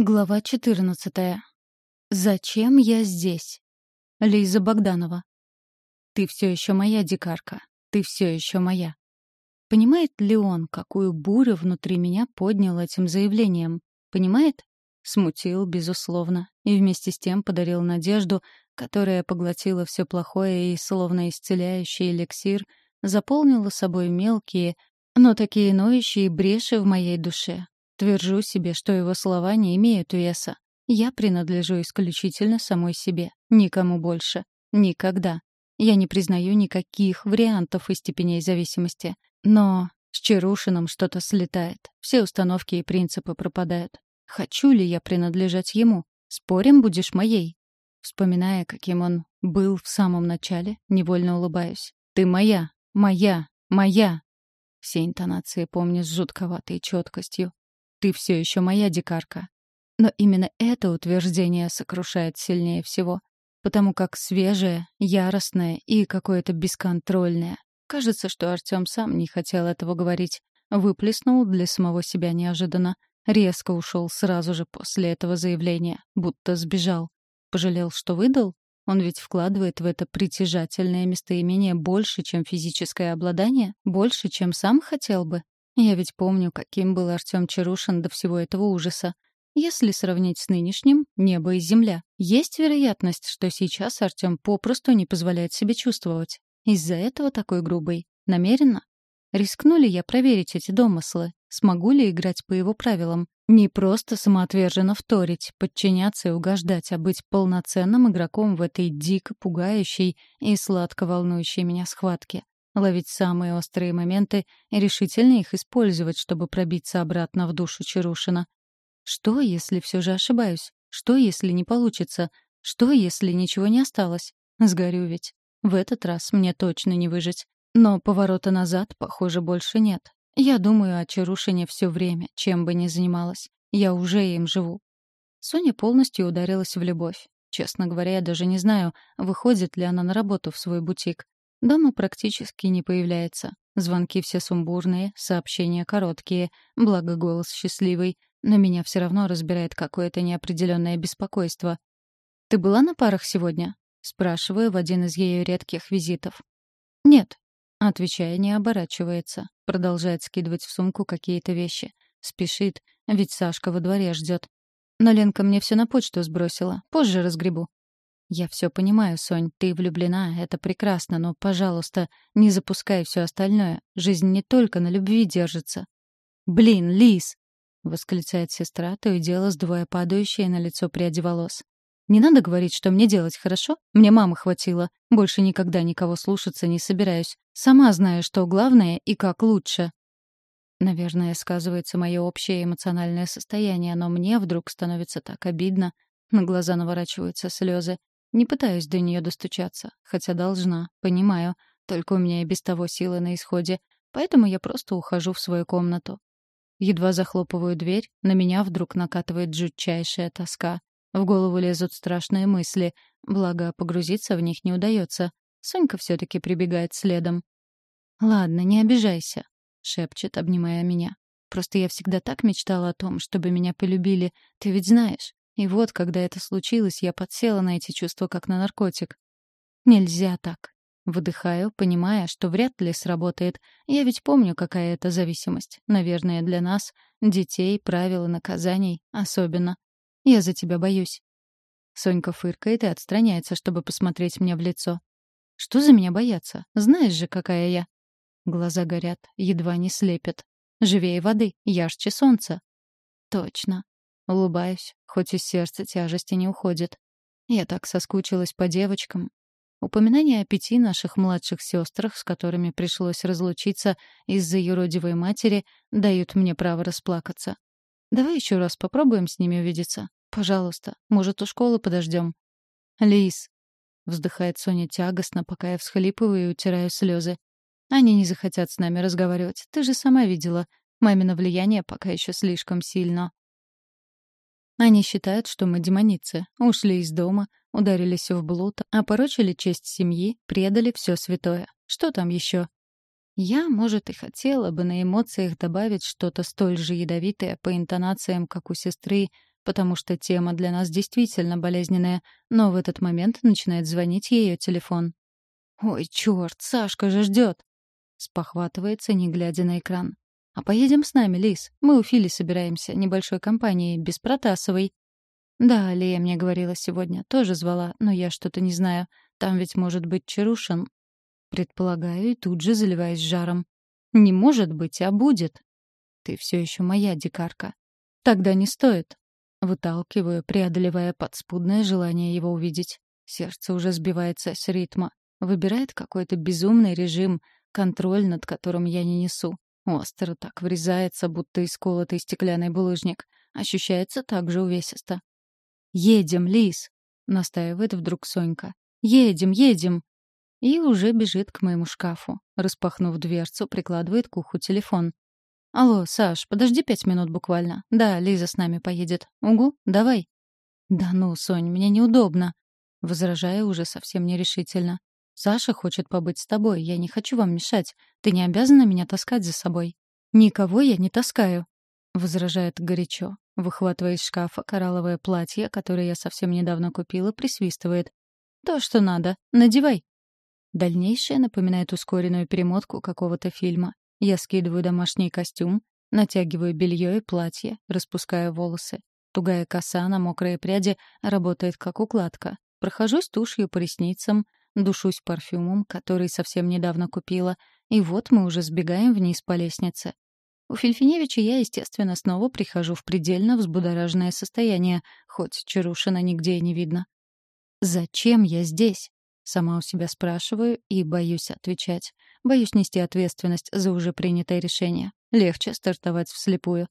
Глава 14. Зачем я здесь? Лиза Богданова. Ты все еще моя дикарка. Ты все еще моя. Понимает ли он, какую бурю внутри меня поднял этим заявлением? Понимает? Смутил, безусловно, и вместе с тем подарил надежду, которая поглотила все плохое и, словно исцеляющий эликсир, заполнила собой мелкие, но такие ноющие бреши в моей душе, Твержу себе, что его слова не имеют веса. Я принадлежу исключительно самой себе, никому больше. Никогда. Я не признаю никаких вариантов и степеней зависимости. Но с Чарушиным что-то слетает. Все установки и принципы пропадают. Хочу ли я принадлежать ему? Спорим, будешь моей. Вспоминая, каким он был в самом начале, невольно улыбаюсь. Ты моя, моя, моя. Все интонации помню с жутковатой четкостью. Ты все еще моя дикарка. Но именно это утверждение сокрушает сильнее всего, потому как свежее, яростное и какое-то бесконтрольное. Кажется, что Артем сам не хотел этого говорить. Выплеснул для самого себя неожиданно. Резко ушел сразу же после этого заявления, будто сбежал. Пожалел, что выдал? Он ведь вкладывает в это притяжательное местоимение больше, чем физическое обладание, больше, чем сам хотел бы. Я ведь помню, каким был Артём Чарушин до всего этого ужаса. Если сравнить с нынешним — небо и земля. Есть вероятность, что сейчас Артём попросту не позволяет себе чувствовать. Из-за этого такой грубый. Намеренно? Рискну ли я проверить эти домыслы? Смогу ли играть по его правилам? Не просто самоотверженно вторить, подчиняться и угождать, а быть полноценным игроком в этой дико пугающей и сладко волнующей меня схватке ловить самые острые моменты и решительно их использовать, чтобы пробиться обратно в душу Чарушина. Что, если все же ошибаюсь? Что, если не получится? Что, если ничего не осталось? Сгорю ведь. В этот раз мне точно не выжить. Но поворота назад, похоже, больше нет. Я думаю о Чарушине все время, чем бы ни занималась. Я уже им живу. Соня полностью ударилась в любовь. Честно говоря, я даже не знаю, выходит ли она на работу в свой бутик. Дома практически не появляется. Звонки все сумбурные, сообщения короткие, благо голос счастливый, но меня все равно разбирает какое-то неопределенное беспокойство. «Ты была на парах сегодня?» — спрашиваю в один из ее редких визитов. «Нет», — отвечая, не оборачивается, продолжает скидывать в сумку какие-то вещи. Спешит, ведь Сашка во дворе ждет. Но Ленка мне все на почту сбросила, позже разгребу. «Я все понимаю, Сонь, ты влюблена, это прекрасно, но, пожалуйста, не запускай все остальное. Жизнь не только на любви держится». «Блин, Лис!» — восклицает сестра, то и дело сдвоя падающие на лицо пряди волос. «Не надо говорить, что мне делать, хорошо? Мне мамы хватило. Больше никогда никого слушаться не собираюсь. Сама знаю, что главное и как лучше». Наверное, сказывается мое общее эмоциональное состояние, но мне вдруг становится так обидно. На глаза наворачиваются слезы. Не пытаюсь до нее достучаться, хотя должна, понимаю, только у меня и без того силы на исходе, поэтому я просто ухожу в свою комнату. Едва захлопываю дверь, на меня вдруг накатывает жутчайшая тоска. В голову лезут страшные мысли, благо погрузиться в них не удается. Сонька все-таки прибегает следом. «Ладно, не обижайся», — шепчет, обнимая меня. «Просто я всегда так мечтала о том, чтобы меня полюбили, ты ведь знаешь. И вот, когда это случилось, я подсела на эти чувства, как на наркотик. Нельзя так. Выдыхаю, понимая, что вряд ли сработает. Я ведь помню, какая это зависимость. Наверное, для нас, детей, правил и наказаний, особенно. Я за тебя боюсь. Сонька фыркает и отстраняется, чтобы посмотреть мне в лицо. Что за меня бояться? Знаешь же, какая я. Глаза горят, едва не слепят. Живее воды, ярче солнца. Точно. Улыбаюсь, хоть из сердца тяжести не уходит. Я так соскучилась по девочкам. Упоминания о пяти наших младших сестрах, с которыми пришлось разлучиться из-за юродивой матери, дают мне право расплакаться. Давай еще раз попробуем с ними увидеться. Пожалуйста, может, у школы подождем. Лис, вздыхает Соня тягостно, пока я всхлипываю и утираю слезы. Они не захотят с нами разговаривать. Ты же сама видела. Мамино влияние пока еще слишком сильно. Они считают, что мы демоницы, ушли из дома, ударились в блуд, опорочили честь семьи, предали все святое. Что там еще? Я, может, и хотела бы на эмоциях добавить что-то столь же ядовитое по интонациям, как у сестры, потому что тема для нас действительно болезненная, но в этот момент начинает звонить ее телефон. «Ой, черт, Сашка же ждет!» Спохватывается, не глядя на экран. «А поедем с нами, Лис. Мы у Фили собираемся, небольшой компанией, без Протасовой». «Да, Лея мне говорила сегодня, тоже звала, но я что-то не знаю. Там ведь может быть Чарушин». Предполагаю, и тут же заливаюсь жаром. «Не может быть, а будет». «Ты все еще моя дикарка». «Тогда не стоит. Выталкиваю, преодолевая подспудное желание его увидеть. Сердце уже сбивается с ритма. Выбирает какой-то безумный режим, контроль над которым я не несу. Остро так врезается, будто исколотый стеклянный булыжник. Ощущается так же увесисто. «Едем, Лис!» — настаивает вдруг Сонька. «Едем, едем!» И уже бежит к моему шкафу. Распахнув дверцу, прикладывает к уху телефон. «Алло, Саш, подожди пять минут буквально. Да, Лиза с нами поедет. Угу, давай». «Да ну, Сонь, мне неудобно», — возражаю уже совсем нерешительно. «Саша хочет побыть с тобой, я не хочу вам мешать. Ты не обязана меня таскать за собой». «Никого я не таскаю», — возражает горячо. Выхватывая из шкафа коралловое платье, которое я совсем недавно купила, присвистывает. «То, что надо. Надевай». Дальнейшее напоминает ускоренную перемотку какого-то фильма. Я скидываю домашний костюм, натягиваю белье и платье, распускаю волосы. Тугая коса на мокрые пряди работает как укладка. Прохожусь тушью по ресницам, душусь парфюмом, который совсем недавно купила, и вот мы уже сбегаем вниз по лестнице. У Фельфиневича я, естественно, снова прихожу в предельно взбудораженное состояние, хоть Чарушина нигде и не видно. «Зачем я здесь?» Сама у себя спрашиваю и боюсь отвечать. Боюсь нести ответственность за уже принятое решение. Легче стартовать вслепую.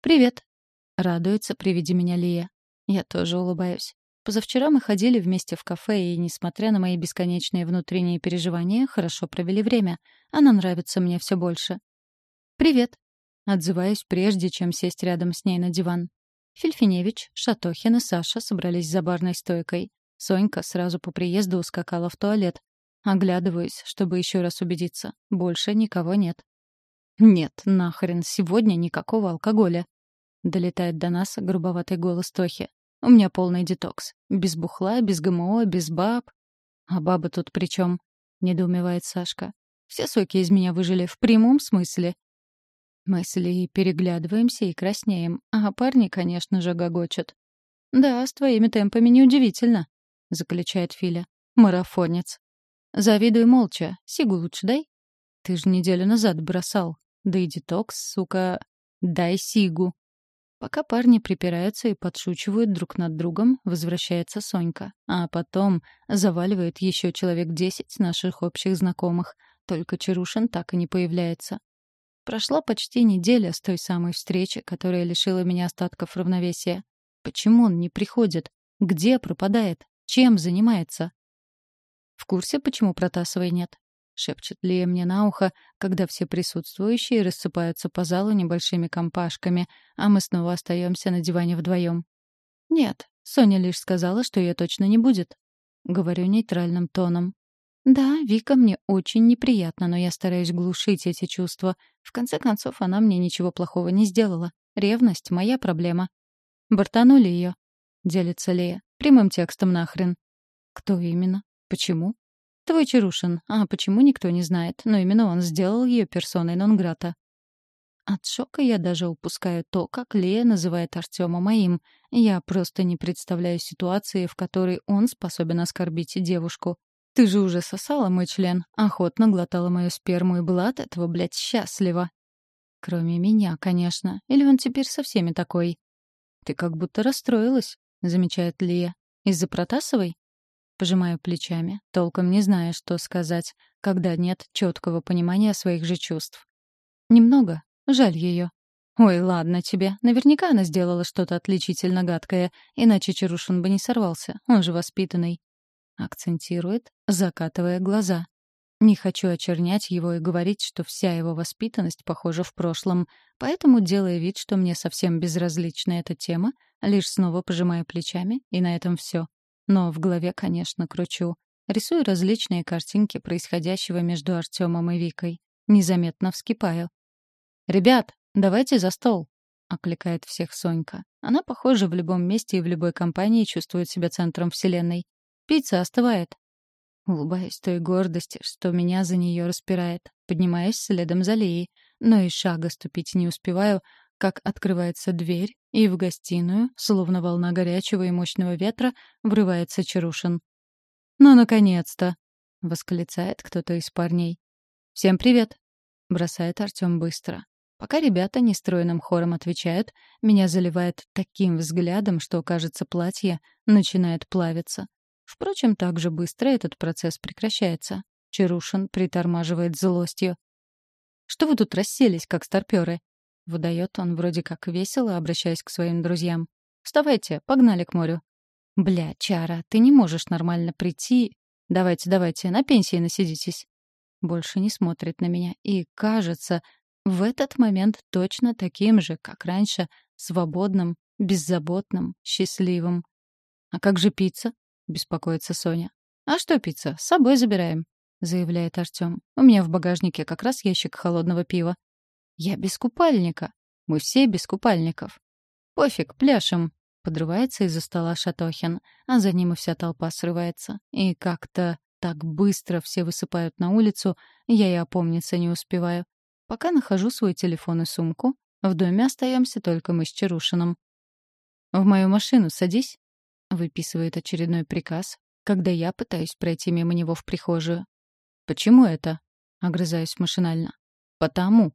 «Привет», — радуется при виде меня Лия. Я тоже улыбаюсь. Позавчера мы ходили вместе в кафе, и, несмотря на мои бесконечные внутренние переживания, хорошо провели время. Она нравится мне все больше. «Привет», — отзываюсь, прежде чем сесть рядом с ней на диван. Фельфиневич, Шатохин и Саша собрались за барной стойкой. Сонька сразу по приезду ускакала в туалет. Оглядываюсь, чтобы еще раз убедиться. Больше никого нет. «Нет, нахрен, сегодня никакого алкоголя!» Долетает до нас грубоватый голос Тохи. «У меня полный детокс. Без бухла, без ГМО, без баб». «А бабы тут при чем? недоумевает Сашка. «Все соки из меня выжили в прямом смысле». Мы с Лией переглядываемся и краснеем, а парни, конечно же, гогочат. «Да, с твоими темпами неудивительно», — заключает Филя. «Марафонец». «Завидуй молча. Сигу лучше дай». «Ты же неделю назад бросал. Да и детокс, сука. Дай Сигу». Пока парни припираются и подшучивают друг над другом, возвращается Сонька. А потом заваливает еще человек десять наших общих знакомых. Только Чарушин так и не появляется. Прошла почти неделя с той самой встречи, которая лишила меня остатков равновесия. Почему он не приходит? Где пропадает? Чем занимается? В курсе, почему Протасовой нет? Шепчет Лия мне на ухо, когда все присутствующие рассыпаются по залу небольшими компашками, а мы снова остаемся на диване вдвоем. Нет, Соня лишь сказала, что ее точно не будет. Говорю нейтральным тоном. Да, Вика мне очень неприятно, но я стараюсь глушить эти чувства. В конце концов, она мне ничего плохого не сделала. Ревность — моя проблема. Бортанули ее. Делится Лея. Прямым текстом нахрен. Кто именно? Почему? Твой Чарушин. А почему, никто не знает. Но именно он сделал ее персоной нон-грата. От шока я даже упускаю то, как Лея называет Артема моим. Я просто не представляю ситуации, в которой он способен оскорбить девушку. Ты же уже сосала мой член, охотно глотала мою сперму и была от этого, блядь, счастлива. Кроме меня, конечно. Или он теперь со всеми такой? Ты как будто расстроилась. — замечает Лия. «Из-за Протасовой?» Пожимаю плечами, толком не зная, что сказать, когда нет четкого понимания своих же чувств. «Немного. Жаль ее. «Ой, ладно тебе. Наверняка она сделала что-то отличительно гадкое, иначе Чарушин бы не сорвался. Он же воспитанный». Акцентирует, закатывая глаза. Не хочу очернять его и говорить, что вся его воспитанность похожа в прошлом, поэтому, делая вид, что мне совсем безразлична эта тема, лишь снова пожимаю плечами, и на этом все. Но в голове, конечно, кручу. Рисую различные картинки происходящего между Артемом и Викой. Незаметно вскипаю. «Ребят, давайте за стол!» — окликает всех Сонька. Она, похоже, в любом месте и в любой компании чувствует себя центром вселенной. Пицца остывает. Улыбаюсь той гордости, что меня за нее распирает. Поднимаюсь следом за Леей, но и шага ступить не успеваю, как открывается дверь, и в гостиную, словно волна горячего и мощного ветра, врывается Чарушин. «Ну, наконец-то!» — восклицает кто-то из парней. «Всем привет!» — бросает Артем быстро. Пока ребята нестроенным хором отвечают, меня заливает таким взглядом, что, кажется, платье начинает плавиться. Впрочем, так же быстро этот процесс прекращается. Чарушин притормаживает злостью. «Что вы тут расселись, как старпёры?» Выдает он вроде как весело, обращаясь к своим друзьям. «Вставайте, погнали к морю». «Бля, Чара, ты не можешь нормально прийти. Давайте, давайте, на пенсии насидитесь». Больше не смотрит на меня. И, кажется, в этот момент точно таким же, как раньше, свободным, беззаботным, счастливым. «А как же пицца?» — беспокоится Соня. «А что пицца? С собой забираем», — заявляет Артём. «У меня в багажнике как раз ящик холодного пива». «Я без купальника. Мы все без купальников». «Пофиг, пляшем», — подрывается из-за стола Шатохин, а за ним и вся толпа срывается. И как-то так быстро все высыпают на улицу, я и опомниться не успеваю. Пока нахожу свой телефон и сумку, в доме остаемся только мы с Чарушиным. «В мою машину садись», — выписывает очередной приказ, когда я пытаюсь пройти мимо него в прихожую. «Почему это?» — огрызаюсь машинально. «Потому»,